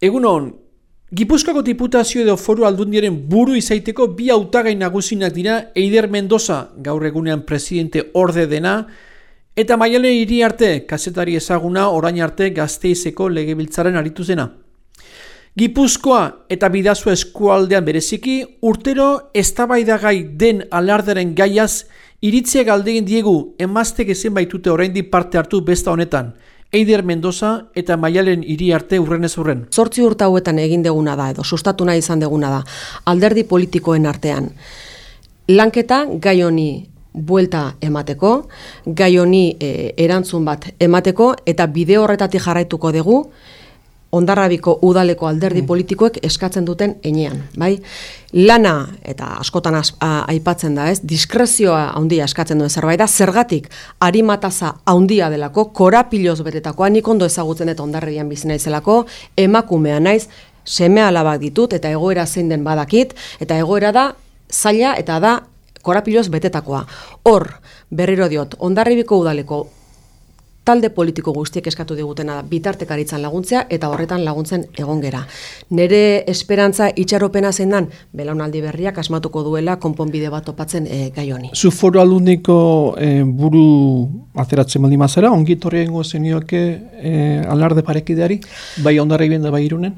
Egunon, Gipuzkoako diputazio edo foru aldundiaren buru izaiteko bi hautagai nagusinak dira Eider Mendoza, gaur egunean presidente orde dena, eta maiale hiri arte, kasetari ezaguna orain arte gazteizeko legebiltzaren aritu zena. Gipuzkoa eta bidazu eskualdean bereziki, urtero eztabaidagai den alardaren gaiaz, iritzea galdegin diegu emaztek ezen baitute oraindik parte hartu besta honetan, Eider Mendoza eta Maialen hiri arte urrenez urren. Zortzi urta hauetan egin deguna da edo sustatu nahi izan deguna da alderdi politikoen artean. Lanketa gai honi buelta emateko, gai honi e, erantzun bat emateko eta bide horretatik jarraituko dugu ondarrabiko udaleko alderdi mm. politikoek eskatzen duten enean, bai? Lana, eta askotan aipatzen da, ez, diskrezioa handia eskatzen duen zerbait da, zergatik, harimataza handia delako, korapiloz betetakoa, nik ondo ezagutzen eta ondarribian bizina izelako, emakumea naiz, seme alabak ditut, eta egoera zein den badakit, eta egoera da, zaila, eta da, korapiloz betetakoa. Hor, berriro diot, ondarribiko udaleko talde politiko guztiek eskatu digutena da bitartekaritzan laguntzea eta horretan laguntzen egon gera. Nere esperantza itxaropena zen dan, belaunaldi berriak asmatuko duela konponbide bat topatzen e, gai honi. Zu foro alundiko eh, buru ateratzen baldi mazera, ongi torri zenioke e, alarde parekideari, bai ondarra da bai irunen?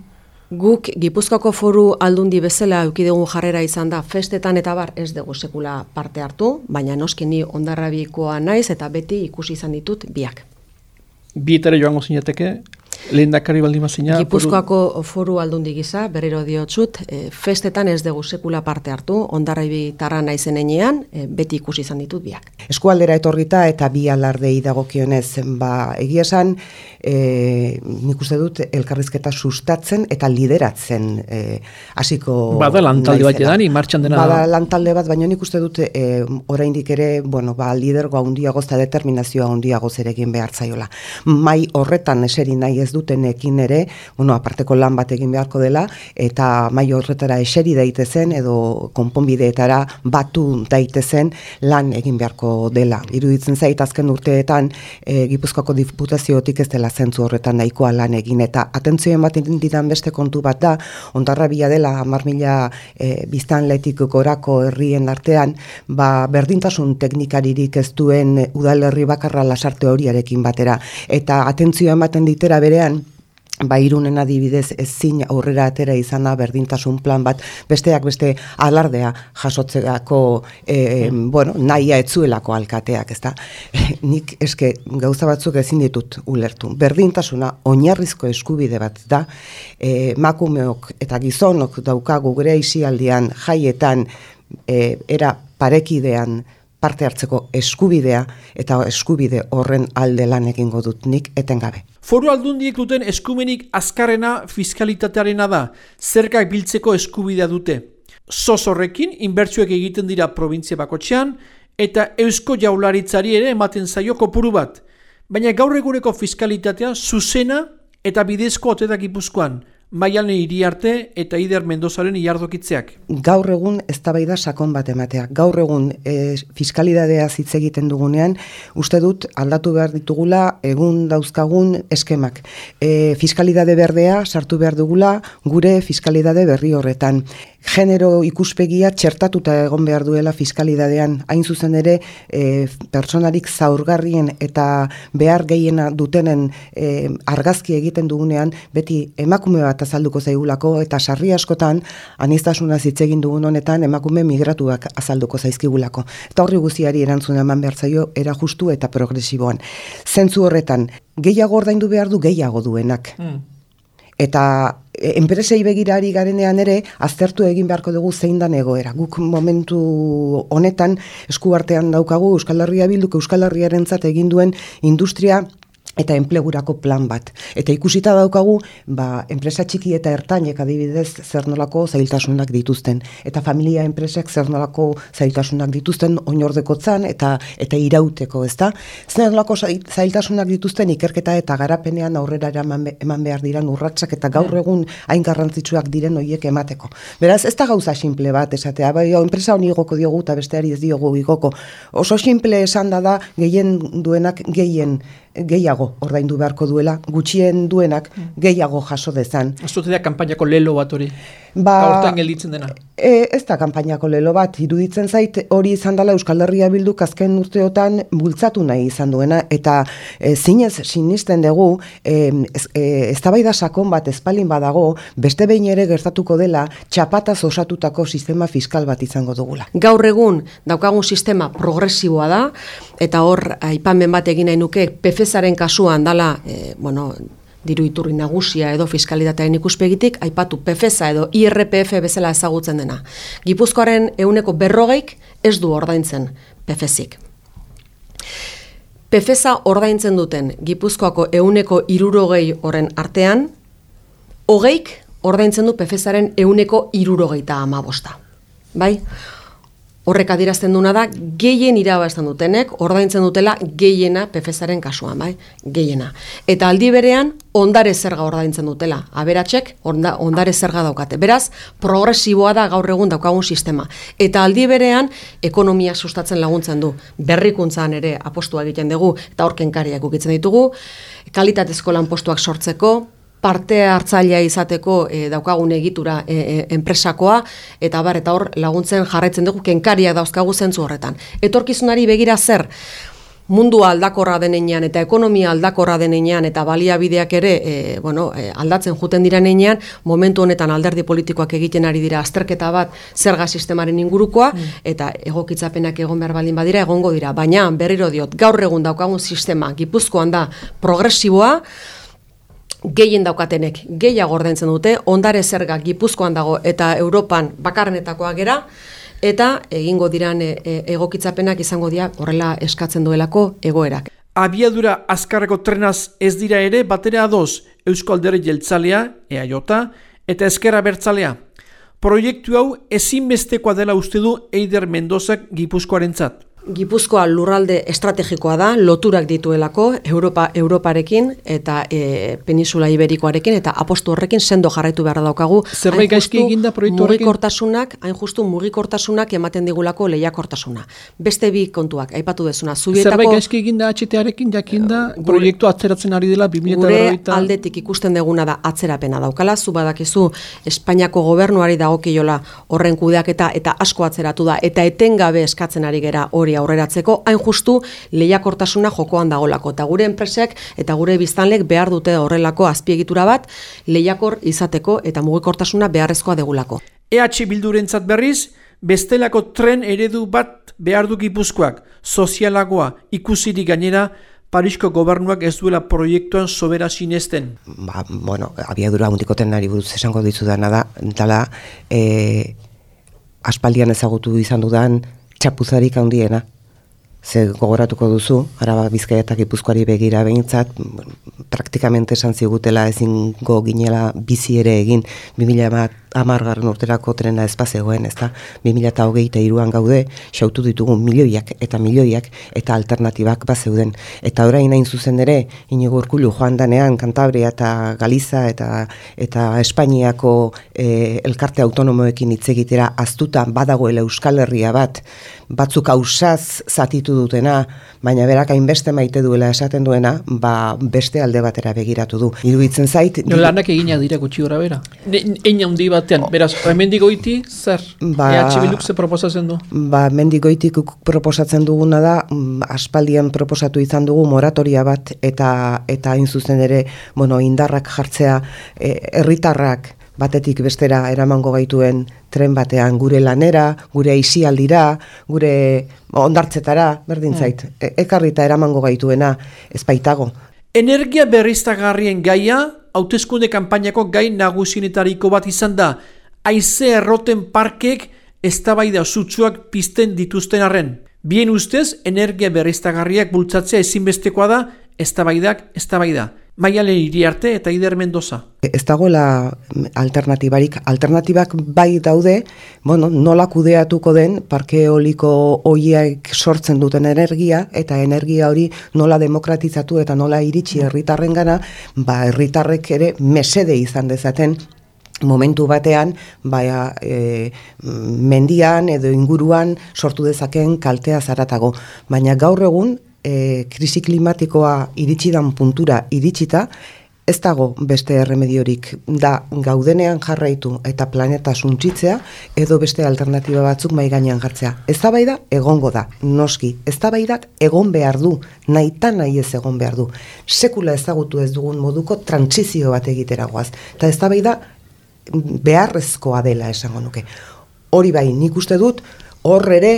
Guk Gipuzkoako foru aldundi bezala eukidegun jarrera izan da festetan eta bar ez dugu sekula parte hartu, baina noski ni ondarrabikoa naiz eta beti ikusi izan ditut biak Víctor y Joan Osiñete, que dakari baldin mazina. Gipuzkoako foru aldundi gisa, berriro diotsut, e, festetan ez dugu sekula parte hartu, ondarrai tarra naizen enean, e, beti ikusi izan ditut biak. Eskualdera etorrita eta bi alardei dagokionez, ba, egia esan, e, nik uste dut elkarrizketa sustatzen eta lideratzen e, hasiko Bada lantalde bat edani, martxan dena. Bada lantalde bat, baina nik uste dut e, oraindik ere, bueno, ba, lidergo handiagoz eta determinazioa handiagoz ere egin behar zaiola. Mai horretan eseri nahi ez dutenekin ere, bueno, aparteko lan bat egin beharko dela, eta mai horretara eseri daitezen edo konponbideetara batu daitezen lan egin beharko dela. Iruditzen zait azken urteetan e, Gipuzkoako diputaziotik ez dela zentzu horretan nahikoa lan egin eta atentzio ematen didan beste kontu bat da ondarrabia dela hamar mila e, biztanletik gorako herrien artean ba, berdintasun teknikaririk ez duen udalerri bakarra lasarte horiarekin batera eta atentzio ematen ditera berean ba irunen adibidez ezin aurrera atera izan da berdintasun plan bat besteak beste alardea jasotzeako e, bueno, nahia etzuelako alkateak, ezta? Nik eske gauza batzuk ezin ditut ulertu. Berdintasuna oinarrizko eskubide bat da, e, makumeok eta gizonok daukagu gure isialdian jaietan e, era parekidean parte hartzeko eskubidea eta eskubide horren alde lan egingo dut nik etengabe. Foru aldundiek duten eskumenik azkarrena fiskalitatearena da, zerkak biltzeko eskubidea dute. Zoz horrekin, inbertsuek egiten dira provintzia bakotxean, eta eusko jaularitzari ere ematen zaio kopuru bat. Baina gaur egureko fiskalitatea zuzena eta bidezko otetak ipuzkoan, Maialne hiri arte eta Ider Mendozaren iardokitzeak. Gaur egun eztabaida sakon bat ematea. Gaur egun e, fiskalidadea hitz egiten dugunean, uste dut aldatu behar ditugula egun dauzkagun eskemak. E, fiskalidade berdea sartu behar dugula gure fiskalidade berri horretan genero ikuspegia txertatuta egon behar duela fiskalidadean. Hain zuzen ere, e, personarik zaurgarrien eta behar gehiena dutenen e, argazki egiten dugunean, beti emakume bat azalduko zaigulako, eta sarri askotan, anistasuna zitzegin dugun honetan, emakume migratuak azalduko zaizkigulako. Eta horri guziari erantzun eman behar zaio, era justu eta progresiboan. Zentzu horretan, gehiago ordaindu behar du gehiago duenak. Hmm. Eta e, enpresei begirari garenean ere aztertu egin beharko dugu zein da egoera. Guk momentu honetan eskuartean daukagu Euskal Herria bilduk Euskal Herriarentzat egin duen industria eta enplegurako plan bat. Eta ikusita daukagu, ba, enpresa txiki eta ertainek adibidez zer nolako zailtasunak dituzten. Eta familia enpresak zer nolako zailtasunak dituzten oinordekotzan eta eta irauteko, ezta? Zer nolako zailtasunak dituzten ikerketa eta garapenean aurrera eman, behar diran urratsak eta gaur mm. egun hain garrantzitsuak diren hoiek emateko. Beraz, ez da gauza simple bat, esatea, bai, enpresa honi igoko diogu eta besteari ez diogu igoko. Oso simple esan da da, gehien duenak gehien gehiago ordaindu beharko duela, gutxien duenak gehiago jaso dezan. Da kanpainako lelo bat hori, Ba, hortan gelditzen dena. E, ez da kanpainako lelo bat, iruditzen zait hori izan dela Euskal Herria Bilduk azken urteotan bultzatu nahi izan duena, eta e, zinez sinisten dugu, e, ez, e, eztabaida sakon bat espalin badago, beste behin ere gertatuko dela, txapataz osatutako sistema fiskal bat izango dugula. Gaur egun daukagun sistema progresiboa da, eta hor aipamen bat egin nahi nuke PFSaren kasuan dala, e, bueno, diru iturri nagusia edo fiskalitatearen ikuspegitik, aipatu PFSA edo IRPF bezala ezagutzen dena. Gipuzkoaren euneko berrogeik ez du ordaintzen PFSik. PFSA ordaintzen duten Gipuzkoako euneko irurogei horren artean, hogeik ordaintzen du PFSaren euneko irurogeita amabosta. Bai? Horrek adierazten duna da, gehien irabazten dutenek, ordaintzen dutela gehiena PFSaren kasuan, bai? Gehiena. Eta aldi berean, ondare zerga ordaintzen dutela. Aberatxek, onda, ondare zerga daukate. Beraz, progresiboa da gaur egun daukagun sistema. Eta aldi berean, ekonomia sustatzen laguntzen du. Berrikuntzan ere apostua egiten dugu, eta horken kariak ukitzen ditugu, kalitatezko lanpostuak sortzeko, parte hartzailea izateko e, daukagun egitura e, e, enpresakoa eta bar eta hor laguntzen jarraitzen dugu kenkariak dauzkagu zentzu horretan. Etorkizunari begira zer? Mundua aldakorra denean eta ekonomia aldakorra denean eta baliabideak ere e, bueno, e, aldatzen juten direnean momentu honetan alderdi politikoak egiten ari dira azterketa bat zerga sistemaren ingurukoa eta egokitzapenak egon behar baldin badira egongo dira. Baina berriro diot gaur egun daukagun sistema Gipuzkoan da progresiboa gehien daukatenek gehiago ordaintzen dute, ondare zerga Gipuzkoan dago eta Europan bakarrenetakoa gera, eta egingo diran e, e, egokitzapenak izango dira horrela eskatzen duelako egoerak. Abiadura azkarreko trenaz ez dira ere batera adoz Eusko Alderi Jeltzalea, EAJ, eta Ezkerra Bertzalea. Proiektu hau ezinbestekoa dela uste du Eider Mendozak Gipuzkoarentzat. Gipuzkoa lurralde estrategikoa da, loturak dituelako Europa Europarekin eta e, Peninsula Iberikoarekin eta apostu horrekin sendo jarraitu beharra daukagu. Zerbait gaizki eginda proiektu? Mugikortasunak, hain justu mugikortasunak ematen digulako lehiakortasuna. Beste bi kontuak, aipatu dezuna. Zerbait Zubietako gaizki eginda HTarekin jakinda proiektu atzeratzen ari dela 2000 gure aldetik ikusten deguna da atzerapena daukala, zu badakizu Espainiako gobernuari dagokiola horren kudeaketa eta asko atzeratu da eta etengabe eskatzen ari gera hori aurreratzeko, hain justu lehiakortasuna jokoan dagolako eta gure enpresek eta gure biztanlek behar dute horrelako azpiegitura bat lehiakor izateko eta mugikortasuna beharrezkoa degulako. EH Bildurentzat berriz, bestelako tren eredu bat behar du Gipuzkoak, sozialagoa, ikusirik gainera, Parisko gobernuak ez duela proiektuan sobera sinesten. ba, bueno, abiadura handiko trenari buruz esango dizudana da, dala, e, aspaldian ezagutu izan dudan txapuzarik handiena. Ze gogoratuko duzu, araba bizkaia eta gipuzkoari begira behintzat, praktikamente esan zigutela ezingo ginela bizi ere egin 2000 amargarren urterako trena ez bazegoen, ez da? 2008 eta iruan gaude, xautu ditugu milioiak eta milioiak eta alternatibak bazeuden. Eta orain hain zuzen ere, inigo urkulu joan danean, Kantabria eta Galiza eta eta Espainiako eh, elkarte autonomoekin hitz egitera aztuta badagoela Euskal Herria bat, batzuk ausaz zatitu dutena, baina berak hainbeste maite duela esaten duena, ba beste alde batera begiratu du. Iruditzen zait, No, lanak egina dira gutxi gora bera. Ein handi batean, beraz, hemendik goiti, zer? Ba- EH Bilduk ze proposatzen du? Ba, mendigoitik proposatzen duguna da, mm, aspaldian proposatu izan dugu moratoria bat eta eta hain zuzen ere, bueno, indarrak jartzea eh, herritarrak batetik bestera eramango gaituen tren batean gure lanera, gure aisialdira, gure ondartzetara, berdin zait, e- ekarrita eramango gaituena ez baitago. Energia berriztagarrien gaia, hauteskunde kanpainako gai nagusienetariko bat izan da, haize erroten parkek eztabaida sutsuak pizten dituzten arren. Bien ustez, energia berriztagarriak bultzatzea ezinbestekoa da, eztabaidak eztabaida. Maialen iriarte eta Ider Mendoza. Ez dagoela alternatibarik, alternatibak bai daude, bueno, nola kudeatuko den parke eoliko hoiak sortzen duten energia eta energia hori nola demokratizatu eta nola iritsi herritarrengana, ba herritarrek ere mesede izan dezaten momentu batean baia, e, mendian edo inguruan sortu dezaken kaltea zaratago. Baina gaur egun e, krisi klimatikoa iritsidan puntura iritsita, ez dago beste erremediorik da gaudenean jarraitu eta planeta suntsitzea edo beste alternatiba batzuk mai gainean jartzea. Eztabaida egongo da, noski. Eztabaidak egon behar du, naita nahi ez egon behar du. Sekula ezagutu ez dugun moduko trantsizio bat egiteragoaz. Eta eztabaida beharrezkoa dela esango nuke. Hori bai, nik uste dut, hor ere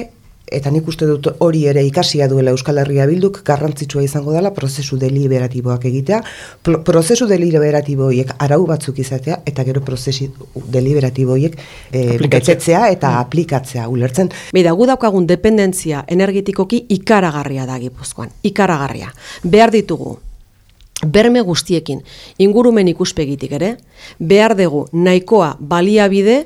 eta nik uste dut hori ere ikasia duela Euskal Herria Bilduk garrantzitsua izango dela prozesu deliberatiboak egitea, prozesu deliberatibo horiek arau batzuk izatea eta gero prozesu deliberatibo horiek e, betetzea eta mm. aplikatzea ulertzen. Beida, gu daukagun dependentzia energetikoki ikaragarria da Gipuzkoan, ikaragarria. Behar ditugu berme guztiekin ingurumen ikuspegitik ere, behar dugu nahikoa baliabide,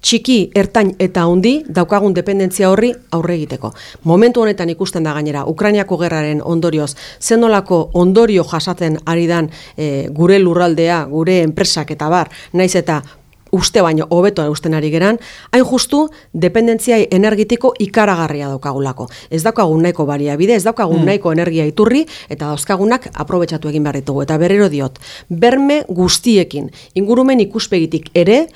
txiki, ertain eta handi daukagun dependentzia horri aurre egiteko. Momentu honetan ikusten da gainera, Ukrainiako gerraren ondorioz, zenolako ondorio jasaten ari dan e, gure lurraldea, gure enpresak eta bar, naiz eta uste baino hobeto eusten ari geran, hain justu dependentzia energetiko ikaragarria daukagulako. Ez daukagun nahiko baliabide, ez daukagun mm. nahiko energia iturri eta dauzkagunak aprobetsatu egin behar ditugu. Eta berriro diot, berme guztiekin, ingurumen ikuspegitik ere,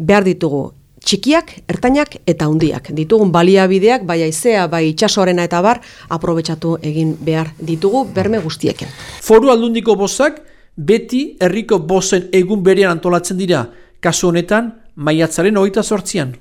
behar ditugu txikiak, ertainak eta hundiak. Ditugun baliabideak, bai aizea, bai itxasorena eta bar, aprobetsatu egin behar ditugu berme guztiekin. Foru aldundiko bozak, beti herriko bozen egun berean antolatzen dira, kasu honetan, maiatzaren hogeita sortzian.